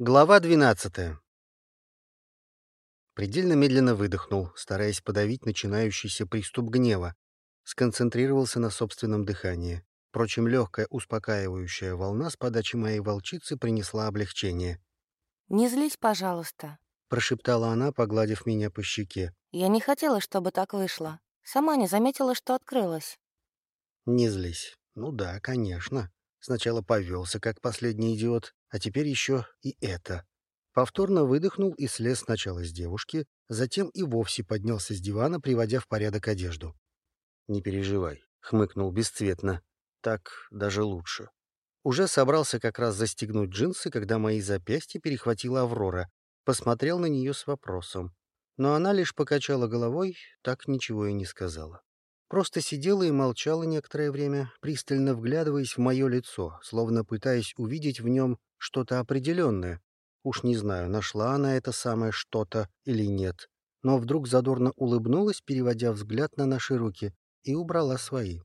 Глава 12. Предельно медленно выдохнул, стараясь подавить начинающийся приступ гнева. Сконцентрировался на собственном дыхании. Впрочем, легкая успокаивающая волна с подачи моей волчицы принесла облегчение. «Не злись, пожалуйста», — прошептала она, погладив меня по щеке. «Я не хотела, чтобы так вышло. Сама не заметила, что открылась». «Не злись. Ну да, конечно. Сначала повелся, как последний идиот, а теперь еще и это. Повторно выдохнул и слез сначала с девушки, затем и вовсе поднялся с дивана, приводя в порядок одежду. «Не переживай», — хмыкнул бесцветно. «Так даже лучше». Уже собрался как раз застегнуть джинсы, когда мои запястья перехватила Аврора. Посмотрел на нее с вопросом. Но она лишь покачала головой, так ничего и не сказала. Просто сидела и молчала некоторое время, пристально вглядываясь в мое лицо, словно пытаясь увидеть в нем что-то определенное. Уж не знаю, нашла она это самое что-то или нет. Но вдруг задорно улыбнулась, переводя взгляд на наши руки, и убрала свои.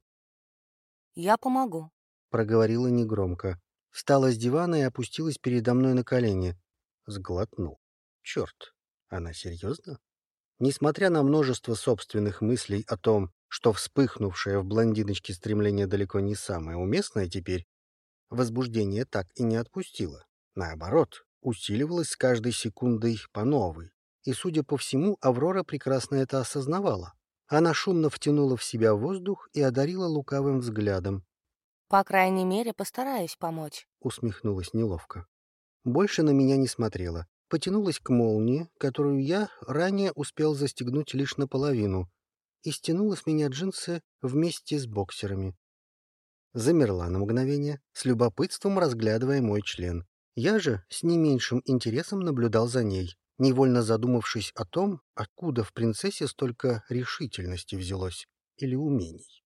«Я помогу», — проговорила негромко. Встала с дивана и опустилась передо мной на колени. Сглотнул. Черт, она серьезно? Несмотря на множество собственных мыслей о том, что вспыхнувшее в блондиночке стремление далеко не самое уместное теперь, возбуждение так и не отпустило. Наоборот, усиливалось с каждой секундой по новой. И, судя по всему, Аврора прекрасно это осознавала. Она шумно втянула в себя воздух и одарила лукавым взглядом. «По крайней мере, постараюсь помочь», — усмехнулась неловко. Больше на меня не смотрела. Потянулась к молнии, которую я ранее успел застегнуть лишь наполовину, и стянула с меня джинсы вместе с боксерами. Замерла на мгновение, с любопытством разглядывая мой член. Я же с не меньшим интересом наблюдал за ней, невольно задумавшись о том, откуда в принцессе столько решительности взялось или умений.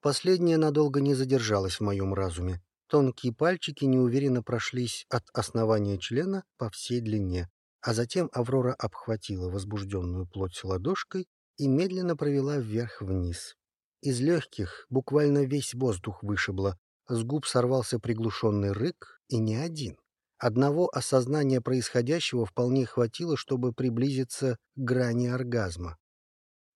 Последнее надолго не задержалось в моем разуме. Тонкие пальчики неуверенно прошлись от основания члена по всей длине, а затем Аврора обхватила возбужденную плоть ладошкой и медленно провела вверх-вниз. Из легких буквально весь воздух вышибло, с губ сорвался приглушенный рык, и не один. Одного осознания происходящего вполне хватило, чтобы приблизиться к грани оргазма.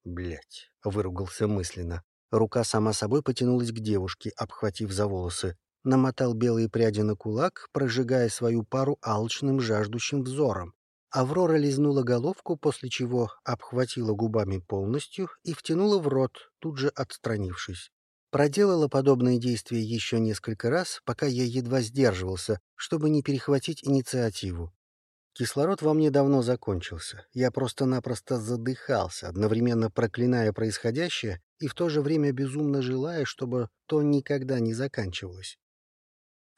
Блять, выругался мысленно. Рука сама собой потянулась к девушке, обхватив за волосы. Намотал белые пряди на кулак, прожигая свою пару алчным жаждущим взором. Аврора лизнула головку, после чего обхватила губами полностью и втянула в рот, тут же отстранившись. Проделала подобные действия еще несколько раз, пока я едва сдерживался, чтобы не перехватить инициативу. Кислород во мне давно закончился. Я просто-напросто задыхался, одновременно проклиная происходящее и в то же время безумно желая, чтобы то никогда не заканчивалось.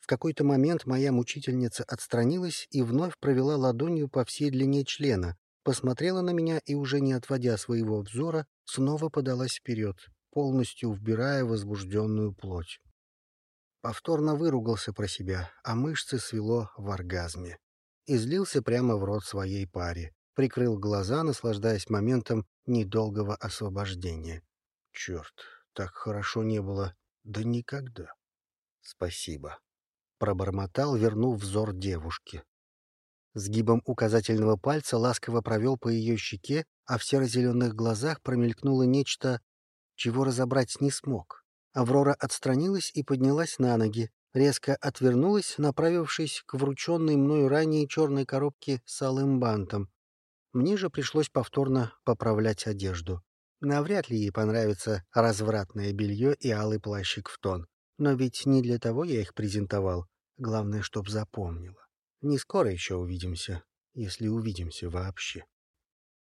В какой-то момент моя мучительница отстранилась и вновь провела ладонью по всей длине члена, посмотрела на меня и, уже не отводя своего взора, снова подалась вперед, полностью вбирая возбужденную плоть. Повторно выругался про себя, а мышцы свело в оргазме. Излился прямо в рот своей паре, прикрыл глаза, наслаждаясь моментом недолгого освобождения. Черт, так хорошо не было, да никогда. Спасибо пробормотал, вернув взор девушки. Сгибом указательного пальца ласково провел по ее щеке, а в серо-зеленых глазах промелькнуло нечто, чего разобрать не смог. Аврора отстранилась и поднялась на ноги, резко отвернулась, направившись к врученной мною ранее черной коробке с алым бантом. Мне же пришлось повторно поправлять одежду. Навряд ли ей понравится развратное белье и алый плащик в тон. Но ведь не для того я их презентовал. Главное, чтоб запомнила. Не скоро еще увидимся, если увидимся вообще.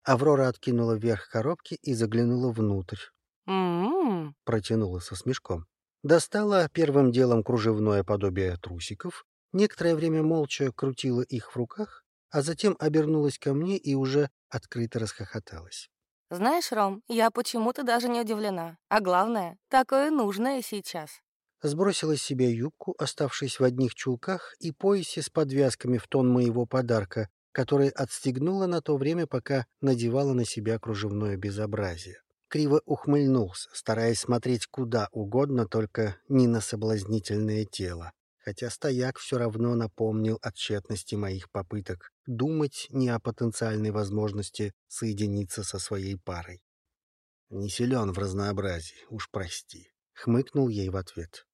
Аврора откинула вверх коробки и заглянула внутрь. «М-м-м», протянула со смешком. Достала первым делом кружевное подобие трусиков, некоторое время молча крутила их в руках, а затем обернулась ко мне и уже открыто расхохоталась. «Знаешь, Ром, я почему-то даже не удивлена. А главное, такое нужное сейчас» сбросила с себя юбку, оставшись в одних чулках и поясе с подвязками в тон моего подарка, который отстегнула на то время, пока надевала на себя кружевное безобразие. Криво ухмыльнулся, стараясь смотреть куда угодно, только не на соблазнительное тело. хотя стояк все равно напомнил о тщетности моих попыток думать не о потенциальной возможности соединиться со своей парой. «Не силен в разнообразии, уж прости», — хмыкнул ей в ответ.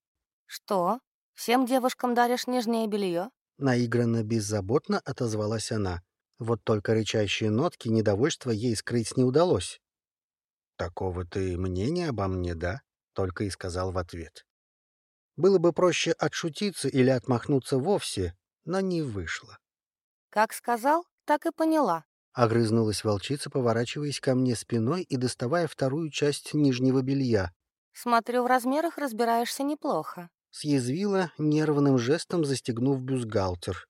«Что? Всем девушкам даришь нижнее белье?» Наигранно беззаботно отозвалась она. Вот только рычащие нотки недовольства ей скрыть не удалось. «Такого ты мнения обо мне, да?» — только и сказал в ответ. Было бы проще отшутиться или отмахнуться вовсе, но не вышло. «Как сказал, так и поняла», — огрызнулась волчица, поворачиваясь ко мне спиной и доставая вторую часть нижнего белья. «Смотрю, в размерах разбираешься неплохо», — съязвила, нервным жестом застегнув бюстгальтер.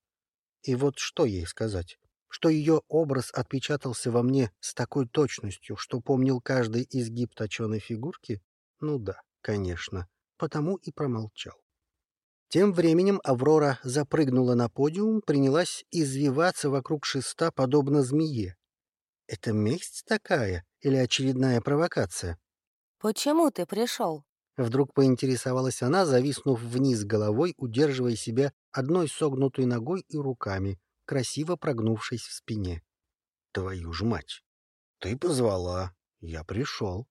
И вот что ей сказать? Что ее образ отпечатался во мне с такой точностью, что помнил каждый изгиб точеной фигурки? Ну да, конечно, потому и промолчал. Тем временем Аврора запрыгнула на подиум, принялась извиваться вокруг шеста, подобно змее. Это месть такая или очередная провокация? «Почему ты пришел?» Вдруг поинтересовалась она, зависнув вниз головой, удерживая себя одной согнутой ногой и руками, красиво прогнувшись в спине. «Твою ж мать! Ты позвала, я пришел».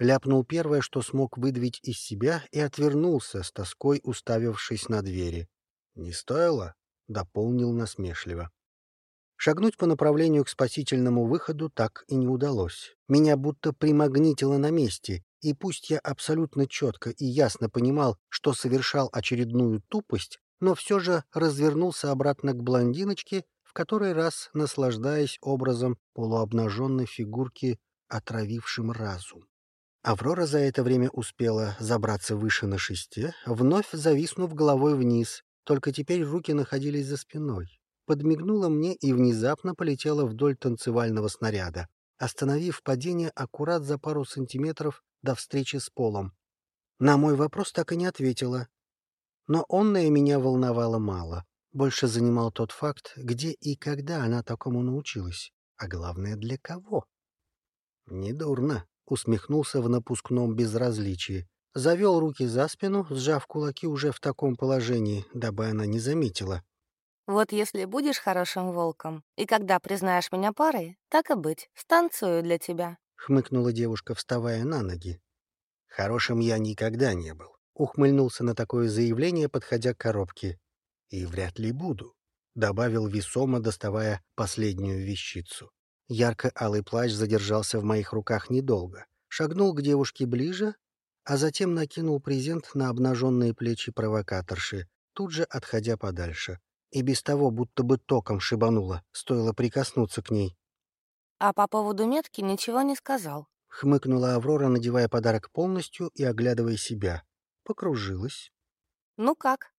Ляпнул первое, что смог выдавить из себя, и отвернулся, с тоской уставившись на двери. «Не стоило?» — дополнил насмешливо. Шагнуть по направлению к спасительному выходу так и не удалось. Меня будто примагнитило на месте, и пусть я абсолютно четко и ясно понимал, что совершал очередную тупость, но все же развернулся обратно к блондиночке, в который раз наслаждаясь образом полуобнаженной фигурки, отравившим разум. Аврора за это время успела забраться выше на шесте, вновь зависнув головой вниз, только теперь руки находились за спиной. Подмигнула мне и внезапно полетела вдоль танцевального снаряда, остановив падение аккурат за пару сантиметров до встречи с полом. На мой вопрос так и не ответила. Но онное меня волновало мало. Больше занимал тот факт, где и когда она такому научилась, а главное, для кого. Недурно усмехнулся в напускном безразличии. Завел руки за спину, сжав кулаки уже в таком положении, дабы она не заметила. «Вот если будешь хорошим волком, и когда признаешь меня парой, так и быть, станцую для тебя», — хмыкнула девушка, вставая на ноги. «Хорошим я никогда не был», — ухмыльнулся на такое заявление, подходя к коробке. «И вряд ли буду», — добавил весомо, доставая последнюю вещицу. Ярко-алый плащ задержался в моих руках недолго. Шагнул к девушке ближе, а затем накинул презент на обнаженные плечи провокаторши, тут же отходя подальше. И без того будто бы током шибануло, стоило прикоснуться к ней. «А по поводу метки ничего не сказал», — хмыкнула Аврора, надевая подарок полностью и оглядывая себя. Покружилась. «Ну как?»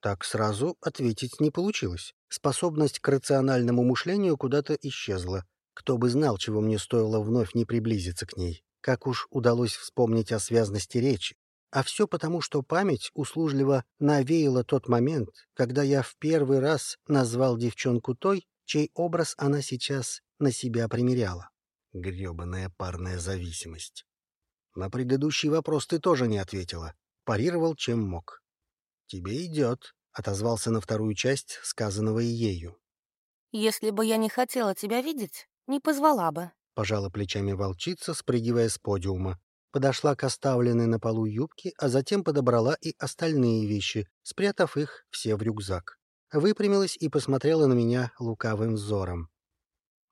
Так сразу ответить не получилось. Способность к рациональному мышлению куда-то исчезла. Кто бы знал, чего мне стоило вновь не приблизиться к ней. Как уж удалось вспомнить о связности речи. А все потому, что память услужливо навеяла тот момент, когда я в первый раз назвал девчонку той, чей образ она сейчас на себя примеряла. Гребаная парная зависимость. На предыдущий вопрос ты тоже не ответила. Парировал, чем мог. «Тебе идет», — отозвался на вторую часть сказанного ею. «Если бы я не хотела тебя видеть, не позвала бы», — пожала плечами волчица, спрыгивая с подиума. Подошла к оставленной на полу юбке, а затем подобрала и остальные вещи, спрятав их все в рюкзак. Выпрямилась и посмотрела на меня лукавым взором.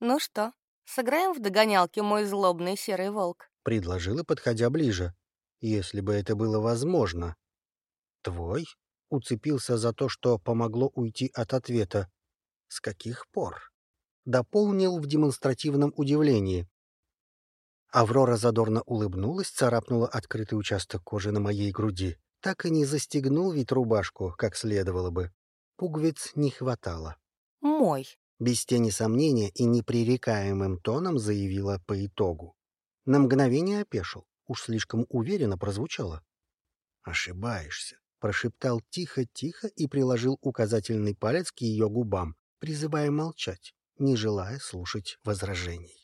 «Ну что, сыграем в догонялки, мой злобный серый волк?» — предложила, подходя ближе. «Если бы это было возможно». «Твой?» уцепился за то, что помогло уйти от ответа. С каких пор? Дополнил в демонстративном удивлении. Аврора задорно улыбнулась, царапнула открытый участок кожи на моей груди. Так и не застегнул ведь рубашку, как следовало бы. Пуговиц не хватало. «Мой», — без тени сомнения и непререкаемым тоном заявила по итогу. На мгновение опешил. Уж слишком уверенно прозвучало. «Ошибаешься прошептал тихо-тихо и приложил указательный палец к ее губам, призывая молчать, не желая слушать возражений.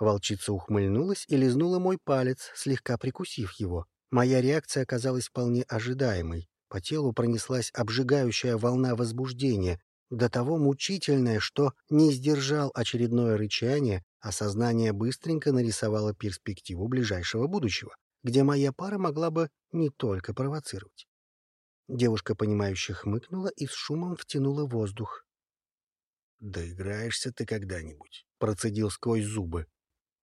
Волчица ухмыльнулась и лизнула мой палец, слегка прикусив его. Моя реакция оказалась вполне ожидаемой. По телу пронеслась обжигающая волна возбуждения, до того мучительная, что не сдержал очередное рычание, а сознание быстренько нарисовало перспективу ближайшего будущего, где моя пара могла бы не только провоцировать. Девушка, понимающе хмыкнула и с шумом втянула воздух. «Доиграешься ты когда-нибудь», — процедил сквозь зубы.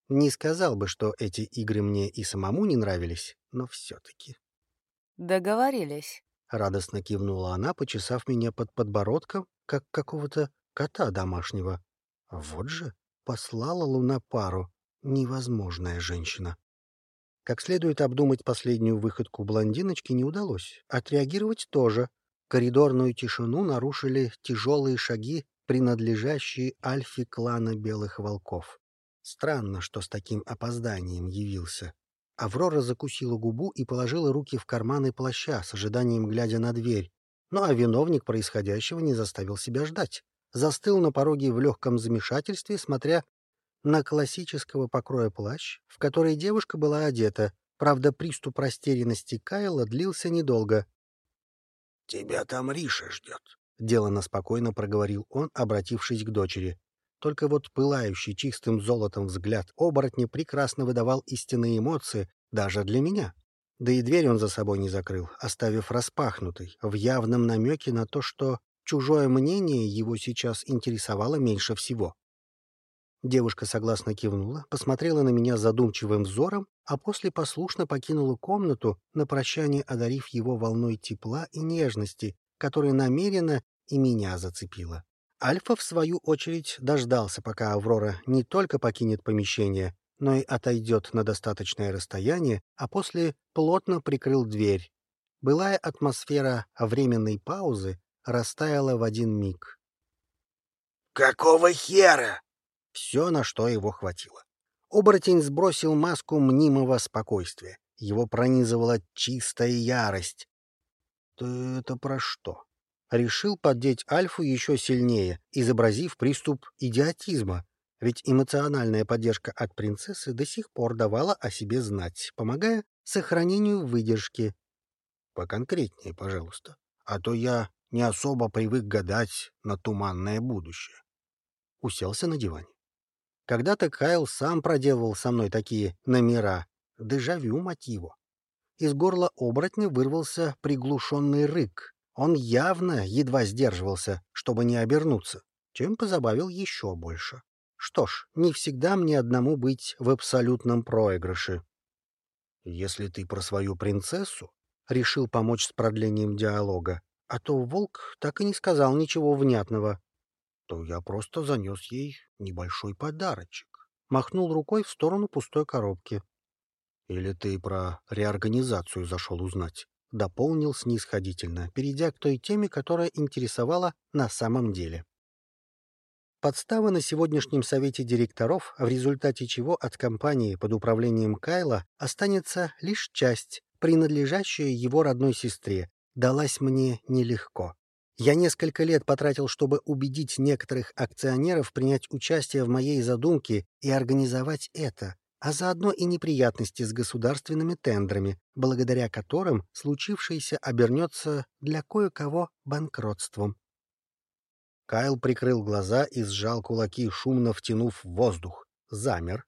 Не сказал бы, что эти игры мне и самому не нравились, но все-таки. Договорились. Радостно кивнула она, почесав меня под подбородком, как какого-то кота домашнего. Вот же, послала луна пару. Невозможная женщина. Как следует обдумать последнюю выходку блондиночки не удалось. Отреагировать тоже. Коридорную тишину нарушили тяжелые шаги, принадлежащие альфе клана Белых Волков. Странно, что с таким опозданием явился. Аврора закусила губу и положила руки в карманы плаща, с ожиданием глядя на дверь. Ну а виновник происходящего не заставил себя ждать. Застыл на пороге в легком замешательстве, смотря на классического покроя плащ, в который девушка была одета. Правда, приступ растерянности Кайла длился недолго. — Тебя там Риша ждет, — делано спокойно проговорил он, обратившись к дочери. Только вот пылающий чистым золотом взгляд оборотня прекрасно выдавал истинные эмоции даже для меня. Да и дверь он за собой не закрыл, оставив распахнутой, в явном намеке на то, что чужое мнение его сейчас интересовало меньше всего. Девушка согласно кивнула, посмотрела на меня задумчивым взором, а после послушно покинула комнату, на прощание одарив его волной тепла и нежности, которая намеренно и меня зацепила. Альфа, в свою очередь, дождался, пока Аврора не только покинет помещение, но и отойдет на достаточное расстояние, а после плотно прикрыл дверь. Былая атмосфера временной паузы растаяла в один миг. «Какого хера?» Все, на что его хватило. Оборотень сбросил маску мнимого спокойствия. Его пронизывала чистая ярость. «Ты это про что?» Решил поддеть Альфу еще сильнее, изобразив приступ идиотизма, ведь эмоциональная поддержка от принцессы до сих пор давала о себе знать, помогая сохранению выдержки. Поконкретнее, пожалуйста, а то я не особо привык гадать на туманное будущее. Уселся на диване. Когда-то Кайл сам проделывал со мной такие номера, дежавю мотиву. Из горла оборотня вырвался приглушенный рык, он явно едва сдерживался, чтобы не обернуться, чем позабавил еще больше. Что ж, не всегда мне одному быть в абсолютном проигрыше. Если ты про свою принцессу, решил помочь с продлением диалога, а то волк так и не сказал ничего внятного, то я просто занес ей небольшой подарочек. Махнул рукой в сторону пустой коробки. Или ты про реорганизацию зашел узнать? — дополнил снисходительно, перейдя к той теме, которая интересовала на самом деле. Подстава на сегодняшнем совете директоров, в результате чего от компании под управлением Кайла останется лишь часть, принадлежащая его родной сестре, далась мне нелегко. Я несколько лет потратил, чтобы убедить некоторых акционеров принять участие в моей задумке и организовать это, а заодно и неприятности с государственными тендрами, благодаря которым случившееся обернется для кое-кого банкротством. Кайл прикрыл глаза и сжал кулаки, шумно втянув воздух. Замер.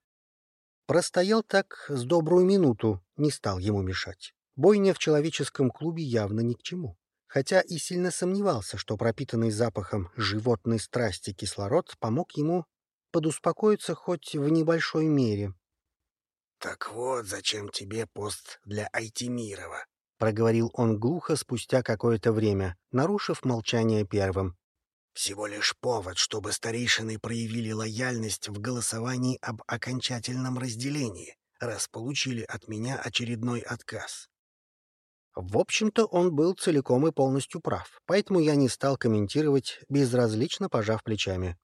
Простоял так с добрую минуту, не стал ему мешать. Бойня в человеческом клубе явно ни к чему. Хотя и сильно сомневался, что пропитанный запахом животной страсти кислород помог ему подуспокоиться хоть в небольшой мере. «Так вот, зачем тебе пост для Айтимирова?» — проговорил он глухо спустя какое-то время, нарушив молчание первым. «Всего лишь повод, чтобы старейшины проявили лояльность в голосовании об окончательном разделении, раз получили от меня очередной отказ». В общем-то, он был целиком и полностью прав, поэтому я не стал комментировать, безразлично пожав плечами.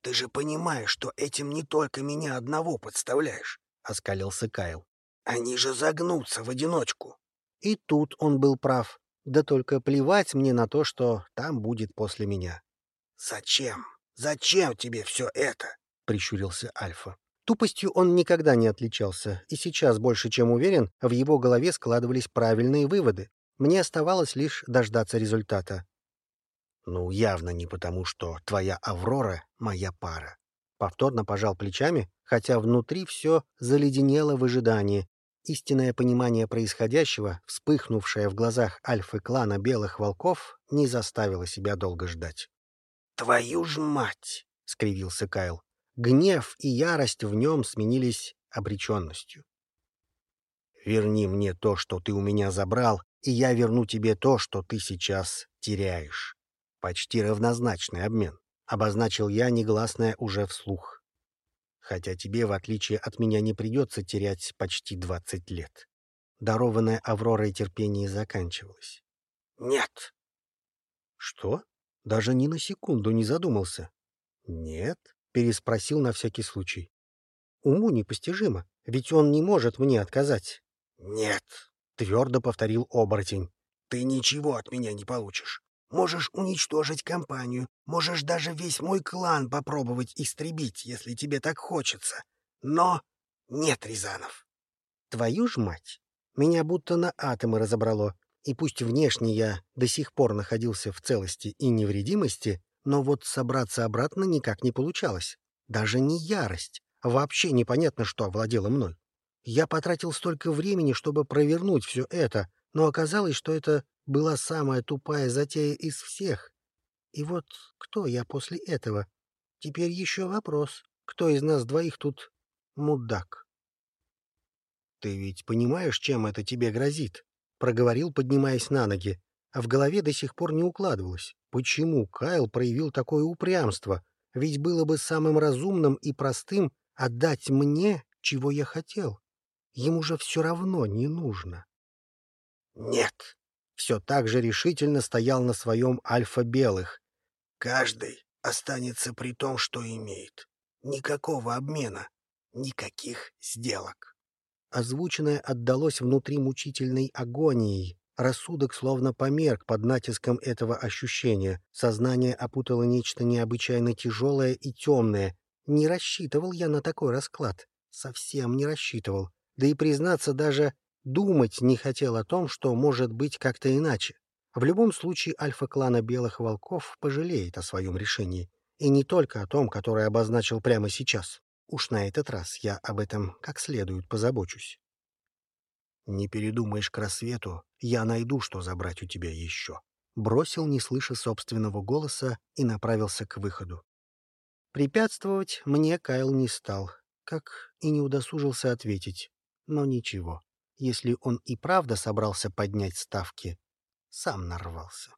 «Ты же понимаешь, что этим не только меня одного подставляешь оскалился Кайл. «Они же загнутся в одиночку». И тут он был прав. Да только плевать мне на то, что там будет после меня. «Зачем? Зачем тебе все это?» — прищурился Альфа. Тупостью он никогда не отличался, и сейчас, больше чем уверен, в его голове складывались правильные выводы. Мне оставалось лишь дождаться результата. «Ну, явно не потому, что твоя Аврора — моя пара». Повторно пожал плечами, хотя внутри все заледенело в ожидании. Истинное понимание происходящего, вспыхнувшее в глазах альфы-клана Белых Волков, не заставило себя долго ждать. «Твою ж мать!» — скривился Кайл. Гнев и ярость в нем сменились обреченностью. «Верни мне то, что ты у меня забрал, и я верну тебе то, что ты сейчас теряешь». Почти равнозначный обмен, обозначил я негласное уже вслух. Хотя тебе, в отличие от меня, не придется терять почти двадцать лет. Дарованное Авророй терпение заканчивалось. «Нет». «Что?» Даже ни на секунду не задумался. «Нет?» — переспросил на всякий случай. «Уму непостижимо, ведь он не может мне отказать». «Нет», — твердо повторил оборотень. «Ты ничего от меня не получишь. Можешь уничтожить компанию, можешь даже весь мой клан попробовать истребить, если тебе так хочется. Но нет Рязанов». «Твою ж мать! Меня будто на атомы разобрало. И пусть внешне я до сих пор находился в целости и невредимости, но вот собраться обратно никак не получалось. Даже не ярость. Вообще непонятно, что овладело мной. Я потратил столько времени, чтобы провернуть все это, но оказалось, что это была самая тупая затея из всех. И вот кто я после этого? Теперь еще вопрос, кто из нас двоих тут мудак? — Ты ведь понимаешь, чем это тебе грозит? — проговорил, поднимаясь на ноги, а в голове до сих пор не укладывалось. Почему Кайл проявил такое упрямство? Ведь было бы самым разумным и простым отдать мне, чего я хотел. Ему же все равно не нужно. «Нет», — все так же решительно стоял на своем альфа-белых. «Каждый останется при том, что имеет. Никакого обмена, никаких сделок» озвученное отдалось внутри мучительной агонией. Рассудок словно померк под натиском этого ощущения. Сознание опутало нечто необычайно тяжелое и темное. Не рассчитывал я на такой расклад. Совсем не рассчитывал. Да и, признаться, даже думать не хотел о том, что может быть как-то иначе. В любом случае альфа-клана Белых Волков пожалеет о своем решении. И не только о том, которое обозначил прямо сейчас. Уж на этот раз я об этом как следует позабочусь. Не передумаешь к рассвету, я найду, что забрать у тебя еще. Бросил, не слыша собственного голоса, и направился к выходу. Препятствовать мне Кайл не стал, как и не удосужился ответить. Но ничего, если он и правда собрался поднять ставки, сам нарвался.